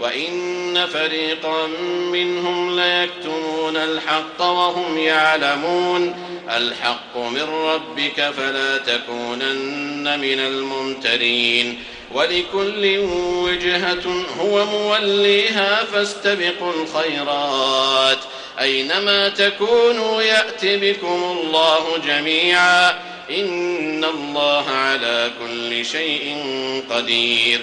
وإن فريقا منهم ليكتمون الحق وهم يعلمون الحق من ربك فلا تكونن من الممترين ولكل وجهة هو موليها فاستبقوا الخيرات أينما تكونوا يأت بكم الله جميعا إن الله على كل شيء قدير